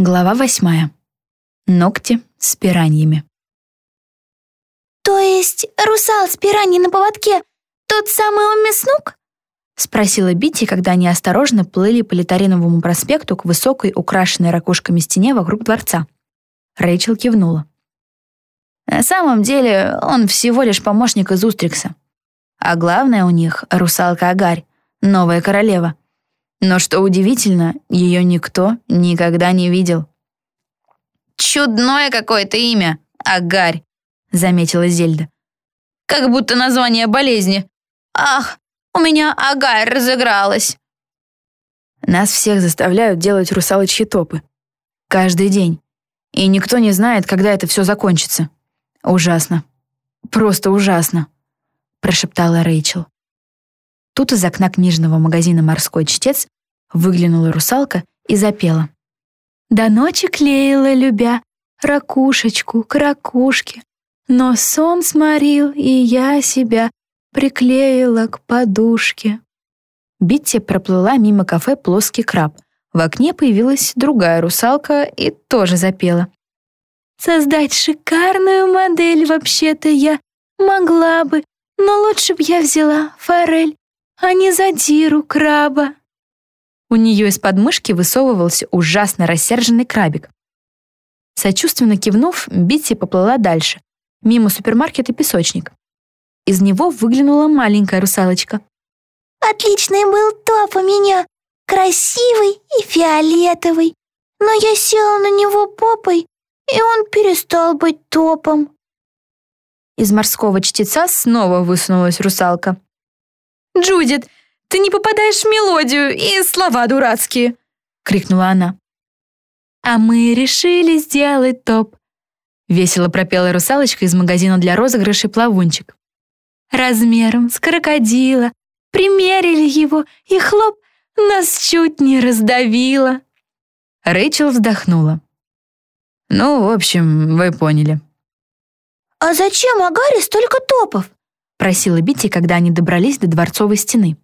Глава восьмая. Ногти с пираньями. «То есть русал с пираньей на поводке тот самый Оммиснук?» — спросила Битти, когда они осторожно плыли по Литариновому проспекту к высокой, украшенной ракушками стене вокруг дворца. Рэйчел кивнула. На самом деле он всего лишь помощник из Устрикса. А главное у них — русалка Агарь, новая королева — но что удивительно, ее никто никогда не видел. «Чудное какое-то имя, Агарь», — заметила Зельда. «Как будто название болезни. Ах, у меня Агарь разыгралась». Нас всех заставляют делать русалочьи топы. Каждый день. И никто не знает, когда это все закончится. Ужасно. Просто ужасно», — прошептала Рэйчел. Тут из окна книжного магазина «Морской чтец» выглянула русалка и запела. «До ночи клеила, любя, ракушечку к ракушке, но сон сморил, и я себя приклеила к подушке». Битти проплыла мимо кафе «Плоский краб». В окне появилась другая русалка и тоже запела. «Создать шикарную модель вообще-то я могла бы, но лучше б я взяла форель а не задиру краба». У нее из подмышки высовывался ужасно рассерженный крабик. Сочувственно кивнув, Битти поплыла дальше, мимо супермаркета «Песочник». Из него выглянула маленькая русалочка. «Отличный был топ у меня, красивый и фиолетовый, но я села на него попой, и он перестал быть топом». Из морского чтеца снова высунулась русалка. «Джудит, ты не попадаешь в мелодию и слова дурацкие!» — крикнула она. «А мы решили сделать топ», — весело пропела русалочка из магазина для розыгрышей «Плавунчик». «Размером с крокодила. Примерили его, и хлоп, нас чуть не раздавило». Рэйчел вздохнула. «Ну, в общем, вы поняли». «А зачем Агаре столько топов?» — просила Битти, когда они добрались до дворцовой стены.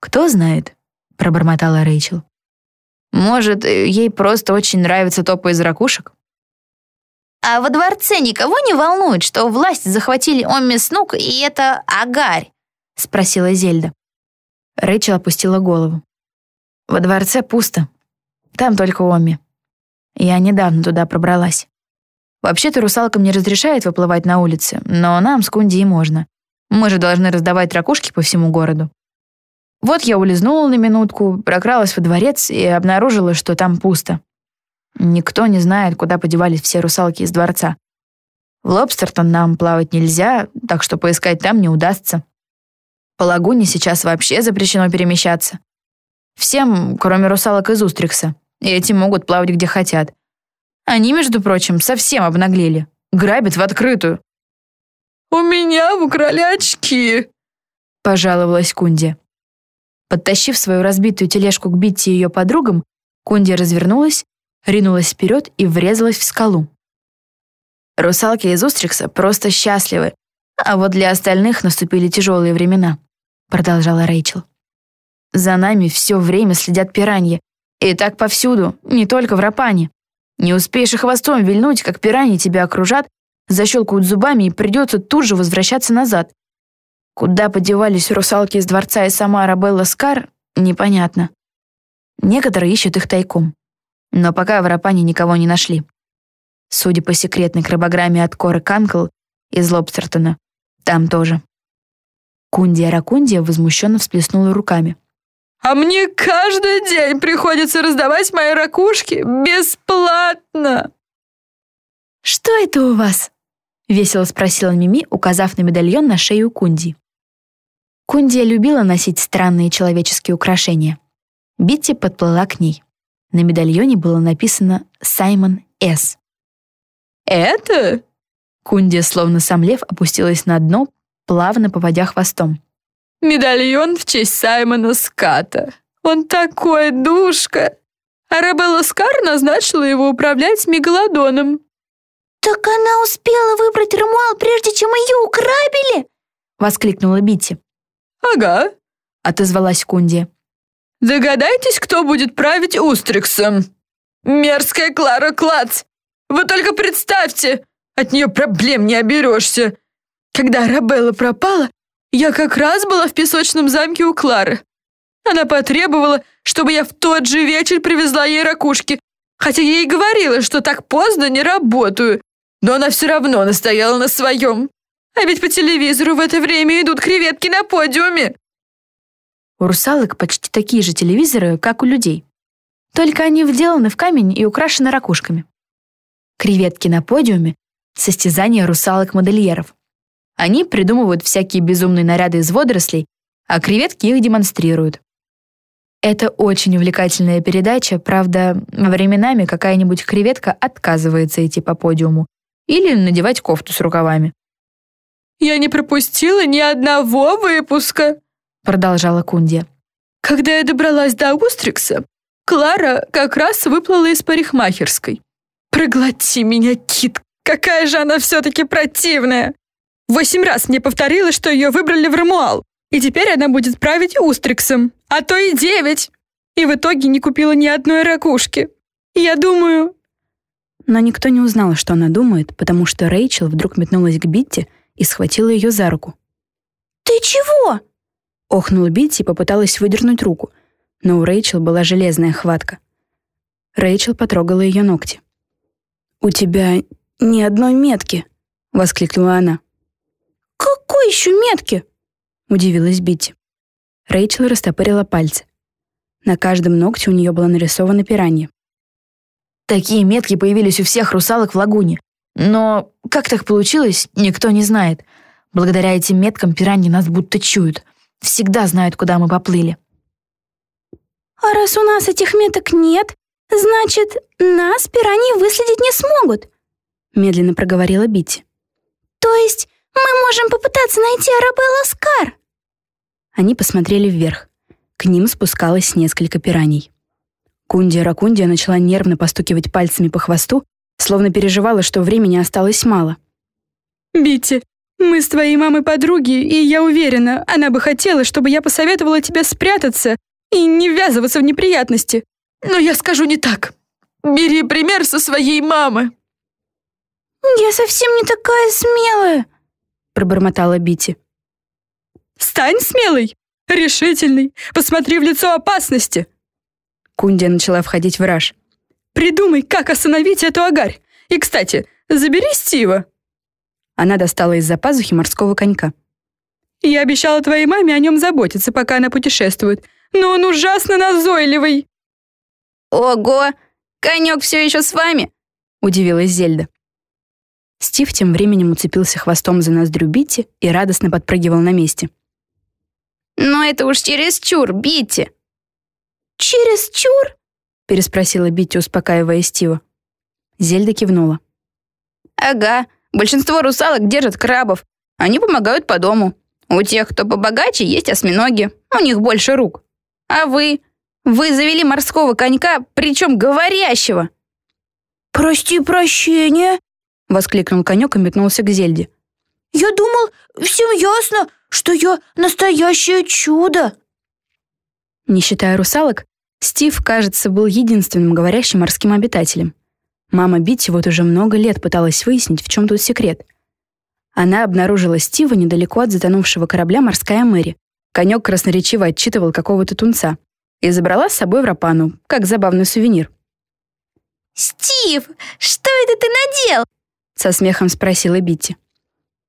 «Кто знает», — пробормотала Рэйчел. «Может, ей просто очень нравится топа из ракушек?» «А во дворце никого не волнует, что власть захватили Омми Снук и это Агарь?» — спросила Зельда. Рэйчел опустила голову. «Во дворце пусто. Там только Омми. Я недавно туда пробралась. Вообще-то русалкам не разрешает выплывать на улице, но нам с Кундией можно. Мы же должны раздавать ракушки по всему городу. Вот я улизнула на минутку, прокралась во дворец и обнаружила, что там пусто. Никто не знает, куда подевались все русалки из дворца. В Лобстертон нам плавать нельзя, так что поискать там не удастся. По лагуне сейчас вообще запрещено перемещаться. Всем, кроме русалок из Устрикса. И эти могут плавать где хотят. Они, между прочим, совсем обнаглели. Грабят в открытую. «У меня украли очки», — пожаловалась Кунди. Подтащив свою разбитую тележку к Битти и ее подругам, Кунди развернулась, ринулась вперед и врезалась в скалу. Русалки из Устрикса просто счастливы, а вот для остальных наступили тяжелые времена, продолжала Рэйчел. За нами все время следят пираньи, и так повсюду, не только в Рапане. Не успеешь и хвостом вильнуть, как пираньи тебя окружат, защелкают зубами и придется тут же возвращаться назад. Куда подевались русалки из дворца и сама Арабелла Скар, непонятно. Некоторые ищут их тайком. Но пока в Рапане никого не нашли. Судя по секретной крабограмме от Коры Канкл из Лобстертона, там тоже. Кундия Ракундия возмущенно всплеснула руками. А мне каждый день приходится раздавать мои ракушки бесплатно. Что это у вас? Весело спросила Мими, указав на медальон на шею Кунди. Кундия любила носить странные человеческие украшения. Битти подплыла к ней. На медальоне было написано «Саймон С». «Это?» Кундия, словно сомлев, опустилась на дно, плавно поводя хвостом. Медальон в честь Саймона Ската. Он такой душка. Арабелла Скар назначила его управлять мегалодоном. «Так она успела выбрать Рамуал, прежде чем ее украбили?» — воскликнула Бити. «Ага», — отозвалась Кунди. «Догадайтесь, кто будет править Устриксом?» Мерзкая Клара Клац! Вы только представьте! От нее проблем не оберешься. Когда Арабелла пропала, я как раз была в песочном замке у Клары. Она потребовала, чтобы я в тот же вечер привезла ей ракушки, хотя я ей говорила, что так поздно не работаю. Но она все равно настояла на своем. А ведь по телевизору в это время идут креветки на подиуме. У русалок почти такие же телевизоры, как у людей. Только они вделаны в камень и украшены ракушками. Креветки на подиуме — состязание русалок-модельеров. Они придумывают всякие безумные наряды из водорослей, а креветки их демонстрируют. Это очень увлекательная передача, правда, временами какая-нибудь креветка отказывается идти по подиуму или надевать кофту с рукавами. «Я не пропустила ни одного выпуска», — продолжала Кундия. «Когда я добралась до Устрикса, Клара как раз выплыла из парикмахерской. Проглоти меня, Кит, какая же она все-таки противная! Восемь раз мне повторила, что ее выбрали в Рамуал, и теперь она будет править Устриксом, а то и девять. И в итоге не купила ни одной ракушки. Я думаю...» Но никто не узнал, что она думает, потому что Рэйчел вдруг метнулась к Битти и схватила ее за руку. «Ты чего?» Охнула Битти и попыталась выдернуть руку, но у Рэйчел была железная хватка. Рэйчел потрогала ее ногти. «У тебя ни одной метки!» — воскликнула она. «Какой еще метки?» — удивилась Битти. Рэйчел растопырила пальцы. На каждом ногте у нее было нарисовано пиранье. Такие метки появились у всех русалок в лагуне. Но как так получилось, никто не знает. Благодаря этим меткам пираньи нас будто чуют. Всегда знают, куда мы поплыли. «А раз у нас этих меток нет, значит, нас пираньи выследить не смогут», медленно проговорила Битти. «То есть мы можем попытаться найти Арабелла Скар?» Они посмотрели вверх. К ним спускалось несколько пираний. Кундия Ракундия начала нервно постукивать пальцами по хвосту, словно переживала, что времени осталось мало. «Битти, мы с твоей мамой подруги, и я уверена, она бы хотела, чтобы я посоветовала тебе спрятаться и не ввязываться в неприятности. Но я скажу не так. Бери пример со своей мамы». «Я совсем не такая смелая», — пробормотала Бити. «Стань смелой, решительной, посмотри в лицо опасности». Кундия начала входить в раж. «Придумай, как остановить эту агарь. И, кстати, забери Стива». Она достала из-за пазухи морского конька. «Я обещала твоей маме о нем заботиться, пока она путешествует, но он ужасно назойливый». «Ого! Конек все еще с вами?» — удивилась Зельда. Стив тем временем уцепился хвостом за ноздрю Битти и радостно подпрыгивал на месте. «Но это уж чересчур, Битти!» «Чересчур?» — переспросила Битти, успокаивая Стива. Зельда кивнула. «Ага, большинство русалок держат крабов. Они помогают по дому. У тех, кто побогаче, есть осьминоги. У них больше рук. А вы? Вы завели морского конька, причем говорящего!» «Прости прощения!» — воскликнул конек и метнулся к Зельде. «Я думал, всем ясно, что я настоящее чудо!» Не считая русалок, Стив, кажется, был единственным говорящим морским обитателем. Мама Битти вот уже много лет пыталась выяснить, в чем тут секрет. Она обнаружила Стива недалеко от затонувшего корабля «Морская Мэри». Конек красноречиво отчитывал какого-то тунца и забрала с собой в Рапану, как забавный сувенир. «Стив, что это ты надел?» — со смехом спросила Битти.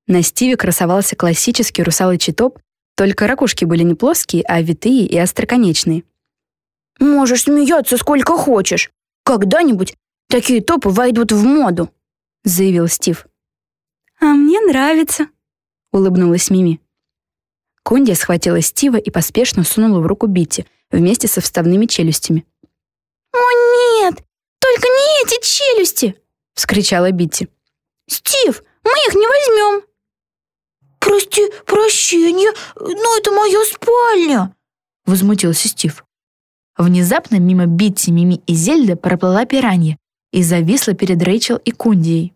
На Стиве красовался классический русалочий топ, только ракушки были не плоские, а витые и остроконечные. «Можешь смеяться сколько хочешь. Когда-нибудь такие топы войдут в моду», — заявил Стив. «А мне нравится», — улыбнулась Мими. Кондия схватила Стива и поспешно сунула в руку Битти вместе со вставными челюстями. «О, нет! Только не эти челюсти!» — вскричала Битти. «Стив, мы их не возьмем!» «Прости, прощения, но это моя спальня!» — возмутился Стив. Внезапно мимо Битти, Мими и Зельды проплыла пиранья и зависла перед Рэйчел и Кундией.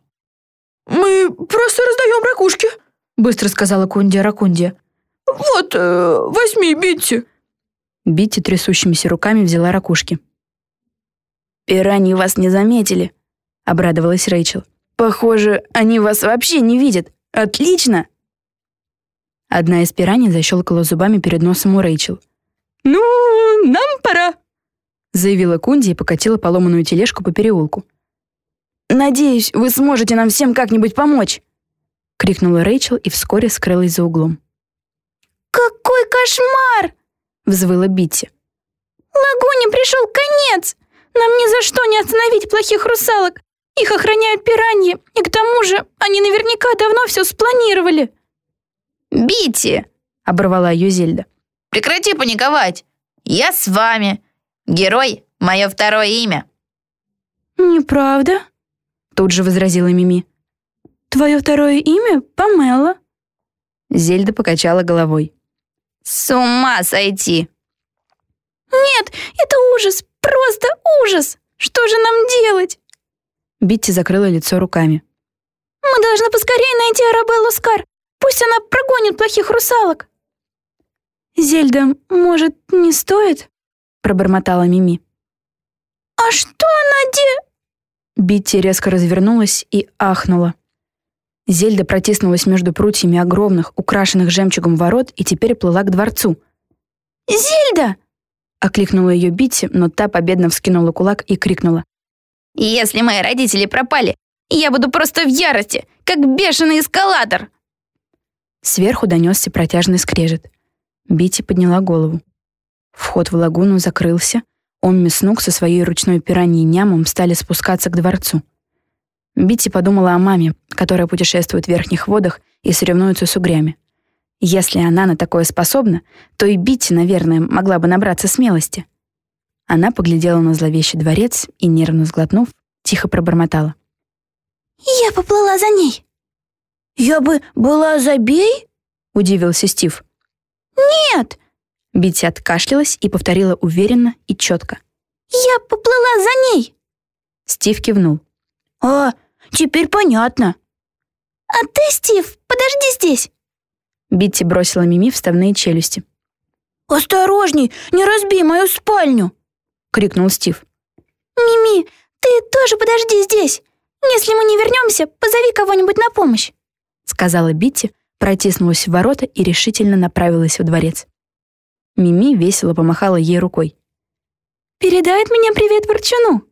«Мы просто раздаем ракушки», — быстро сказала Кундия Ракундия. «Вот, э, возьми, Битти». Битти трясущимися руками взяла ракушки. «Пираньи вас не заметили», — обрадовалась Рэйчел. «Похоже, они вас вообще не видят. Отлично!» Одна из пираний защелкала зубами перед носом у Рэйчел. «Ну, нам пора», — заявила Кунди и покатила поломанную тележку по переулку. «Надеюсь, вы сможете нам всем как-нибудь помочь!» — крикнула Рэйчел и вскоре скрылась за углом. «Какой кошмар!» — взвыла Битти. «Лагуне пришел конец! Нам ни за что не остановить плохих русалок! Их охраняют пираньи, и к тому же они наверняка давно все спланировали!» «Битти!» — оборвала ее Зельда. «Прекрати паниковать! Я с вами! Герой — мое второе имя!» «Неправда», — тут же возразила Мими. «Твое второе имя — Памела». Зельда покачала головой. «С ума сойти!» «Нет, это ужас, просто ужас! Что же нам делать?» Битти закрыла лицо руками. «Мы должны поскорее найти Арабеллу Скар. Пусть она прогонит плохих русалок». «Зельда, может, не стоит?» пробормотала Мими. «А что она де...» Битти резко развернулась и ахнула. Зельда протиснулась между прутьями огромных, украшенных жемчугом ворот и теперь плыла к дворцу. «Зельда!» — окликнула ее Битти, но та победно вскинула кулак и крикнула. «Если мои родители пропали, я буду просто в ярости, как бешеный эскалатор!» Сверху донесся протяжный скрежет. Битти подняла голову. Вход в лагуну закрылся, Омми Снук со своей ручной пираньей нямом стали спускаться к дворцу. Битти подумала о маме, которая путешествует в верхних водах и соревнуется с угрями. Если она на такое способна, то и Битти, наверное, могла бы набраться смелости. Она поглядела на зловещий дворец и, нервно сглотнув, тихо пробормотала. «Я поплыла за ней». «Я бы была за Бей?» — удивился Стив. «Нет!» Битти откашлялась и повторила уверенно и четко. «Я поплыла за ней!» Стив кивнул. «А, теперь понятно». «А ты, Стив, подожди здесь!» Битти бросила Мими вставные челюсти. «Осторожней, не разбей мою спальню!» — крикнул Стив. «Мими, ты тоже подожди здесь. Если мы не вернемся, позови кого-нибудь на помощь», — сказала Битти, протиснулась в ворота и решительно направилась во дворец. Мими весело помахала ей рукой. «Передай от меня привет Ворчуну!»